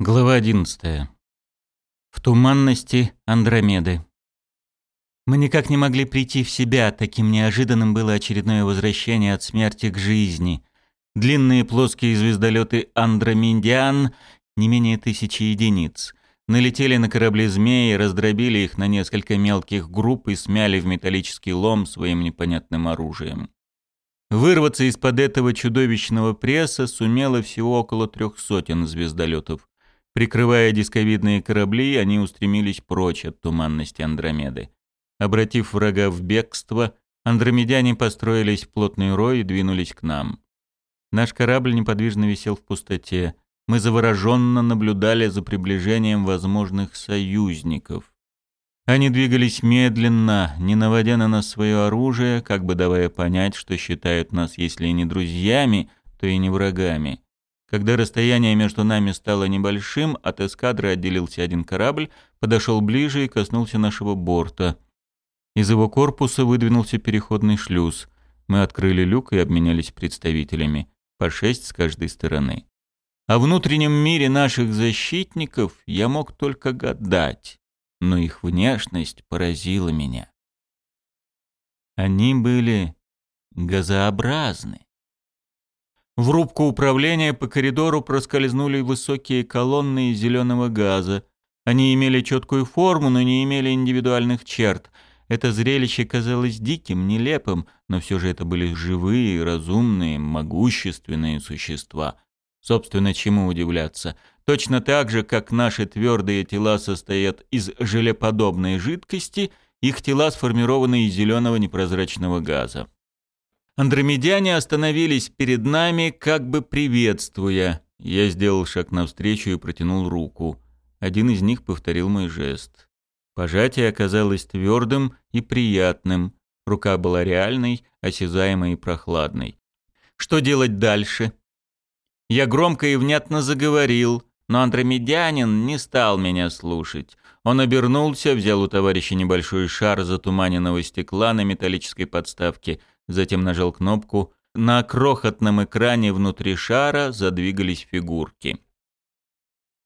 Глава 11. В туманности Андромеды. Мы никак не могли прийти в себя, таким неожиданным было очередное возвращение от смерти к жизни. Длинные плоские звездолеты Андромедиан, не менее тысячи единиц, налетели на корабли змеи, раздробили их на несколько мелких групп и смяли в металлический лом своим непонятным оружием. Вырваться из-под этого чудовищного пресса сумело всего около трех сотен звездолетов. Прикрывая дисковидные корабли, они устремились прочь от туманности Андромеды. Обратив врага в бегство, андромедяне построились в плотный рой и двинулись к нам. Наш корабль неподвижно висел в пустоте. Мы завороженно наблюдали за приближением возможных союзников. Они двигались медленно, не наводя на нас свое оружие, как бы давая понять, что считают нас, если и не друзьями, то и не врагами. Когда расстояние между нами стало небольшим, от эскадры отделился один корабль, подошел ближе и коснулся нашего борта. Из его корпуса выдвинулся переходный шлюз. Мы открыли люк и обменялись представителями, по шесть с каждой стороны. О внутреннем мире наших защитников я мог только гадать, но их внешность поразила меня. Они были газообразны. В рубку управления по коридору проскользнули высокие колонны из зеленого газа. Они имели четкую форму, но не имели индивидуальных черт. Это зрелище казалось диким, нелепым, но все же это были живые, разумные, могущественные существа. Собственно, чему удивляться? Точно так же, как наши твердые тела состоят из желеподобной жидкости, их тела сформированы из зеленого непрозрачного газа. Андромедяне остановились перед нами, как бы приветствуя. Я сделал шаг навстречу и протянул руку. Один из них повторил мой жест. Пожатие оказалось твердым и приятным. Рука была реальной, осязаемой и прохладной. Что делать дальше? Я громко и внятно заговорил, но андромедянин не стал меня слушать. Он обернулся, взял у товарища небольшой шар затуманенного стекла на металлической подставке, затем нажал кнопку. На крохотном экране внутри шара задвигались фигурки.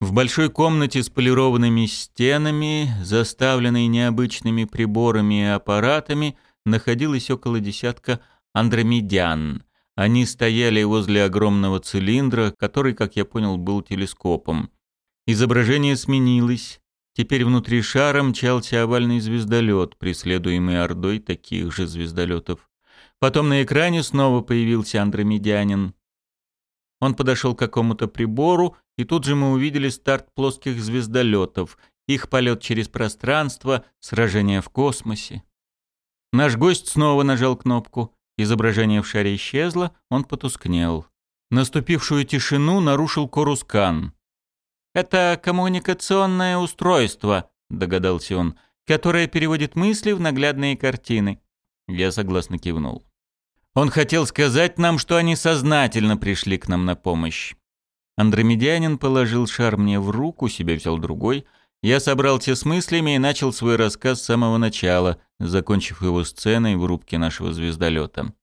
В большой комнате с полированными стенами, заставленной необычными приборами и аппаратами, находилось около десятка андромедян. Они стояли возле огромного цилиндра, который, как я понял, был телескопом. Изображение сменилось. Теперь внутри шара мчался овальный звездолет, преследуемый ордой таких же звездолетов. Потом на экране снова появился андромедянин. Он подошел к какому-то прибору, и тут же мы увидели старт плоских звездолетов, их полет через пространство, сражение в космосе. Наш гость снова нажал кнопку. Изображение в шаре исчезло, он потускнел. Наступившую тишину нарушил Корускан. «Это коммуникационное устройство», — догадался он, «которое переводит мысли в наглядные картины». Я согласно кивнул. Он хотел сказать нам, что они сознательно пришли к нам на помощь. Андромедянин положил шар мне в руку, себе взял другой. Я собрался с мыслями и начал свой рассказ с самого начала, закончив его сценой в рубке нашего звездолета.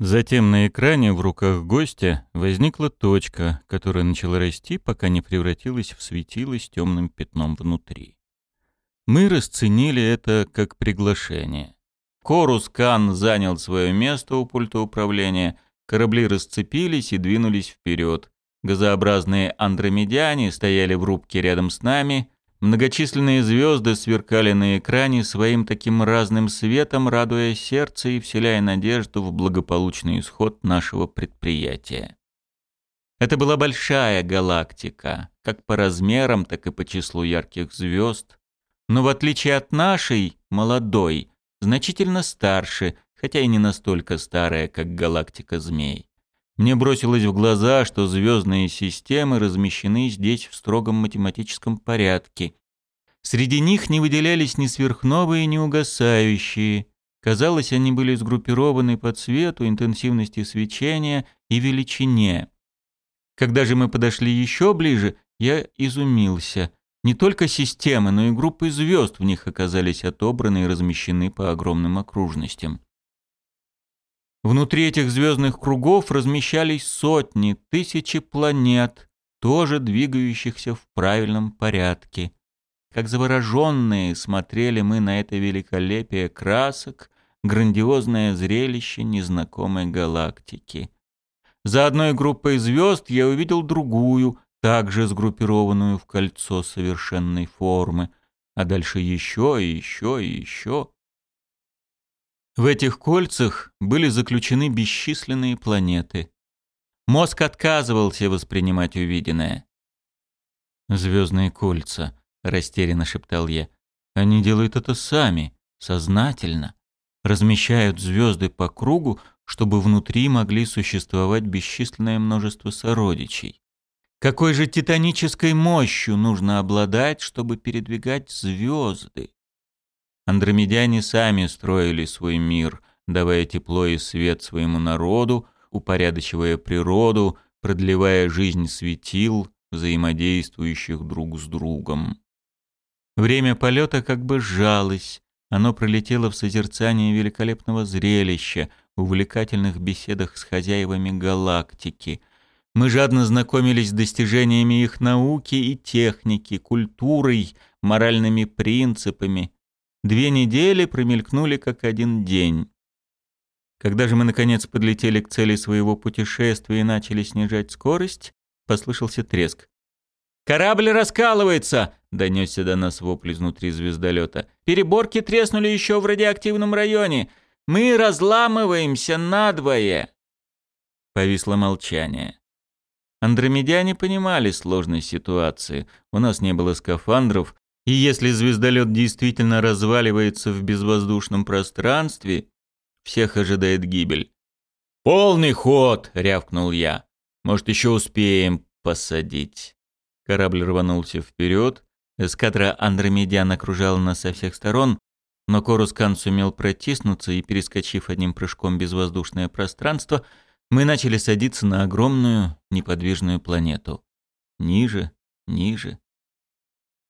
Затем на экране в руках гостя возникла точка, которая начала расти, пока не превратилась в светило с темным пятном внутри. Мы расценили это как приглашение. Корус Кан занял свое место у пульта управления, корабли расцепились и двинулись вперед. Газообразные андромедяне стояли в рубке рядом с нами, многочисленные звезды сверкали на экране своим таким разным светом, радуя сердце и вселяя надежду в благополучный исход нашего предприятия. Это была большая галактика, как по размерам, так и по числу ярких звезд, но в отличие от нашей, молодой, значительно старше, хотя и не настолько старая, как галактика змей. Мне бросилось в глаза, что звездные системы размещены здесь в строгом математическом порядке. Среди них не выделялись ни сверхновые, ни угасающие. Казалось, они были сгруппированы по цвету, интенсивности свечения и величине. Когда же мы подошли еще ближе, я изумился — не только системы, но и группы звезд в них оказались отобраны и размещены по огромным окружностям. Внутри этих звездных кругов размещались сотни, тысячи планет, тоже двигающихся в правильном порядке. Как завороженные смотрели мы на это великолепие красок, грандиозное зрелище незнакомой галактики. За одной группой звезд я увидел другую, также сгруппированную в кольцо совершенной формы, а дальше еще и еще и еще. В этих кольцах были заключены бесчисленные планеты. Мозг отказывался воспринимать увиденное. «Звездные кольца», — растерянно шептал я. «Они делают это сами, сознательно. Размещают звезды по кругу, чтобы внутри могли существовать бесчисленное множество сородичей. Какой же титанической мощью нужно обладать, чтобы передвигать звезды? Андромедяне сами строили свой мир, давая тепло и свет своему народу, упорядочивая природу, продлевая жизнь светил, взаимодействующих друг с другом. Время полета как бы сжалось, оно пролетело в созерцании великолепного зрелища, увлекательных беседах с хозяевами галактики. Мы жадно знакомились с достижениями их науки и техники, культурой, моральными принципами. Две недели промелькнули как один день. Когда же мы наконец подлетели к цели своего путешествия и начали снижать скорость, послышался треск. «Корабль раскалывается!» — донесся до нас вопль изнутри звездолета. «Переборки треснули еще в радиоактивном районе! Мы разламываемся надвое!» Повисло молчание. Андромедяне понимали сложность ситуации. У нас не было скафандров, и если звездолет действительно разваливается в безвоздушном пространстве, всех ожидает гибель. «Полный ход!» — рявкнул я. «Может, еще успеем посадить?» Корабль рванулся вперед. Эскадра Андромедян окружала нас со всех сторон, но Корускан сумел протиснуться и, перескочив одним прыжком безвоздушное пространство, мы начали садиться на огромную неподвижную планету. Ниже, ниже.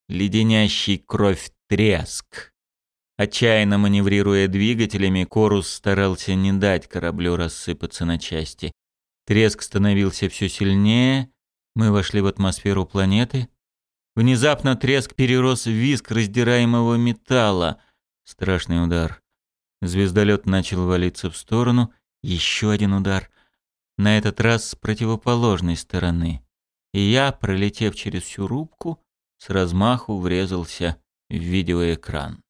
Леденящий кровь треск. Отчаянно маневрируя двигателями, Корус старался не дать кораблю рассыпаться на части. Треск становился все сильнее, мы вошли в атмосферу планеты. Внезапно треск перерос в визг раздираемого металла — Страшный удар. Звездолет начал валиться в сторону. Еще один удар. На этот раз с противоположной стороны. И я, пролетев через всю рубку, с размаху врезался в видеоэкран.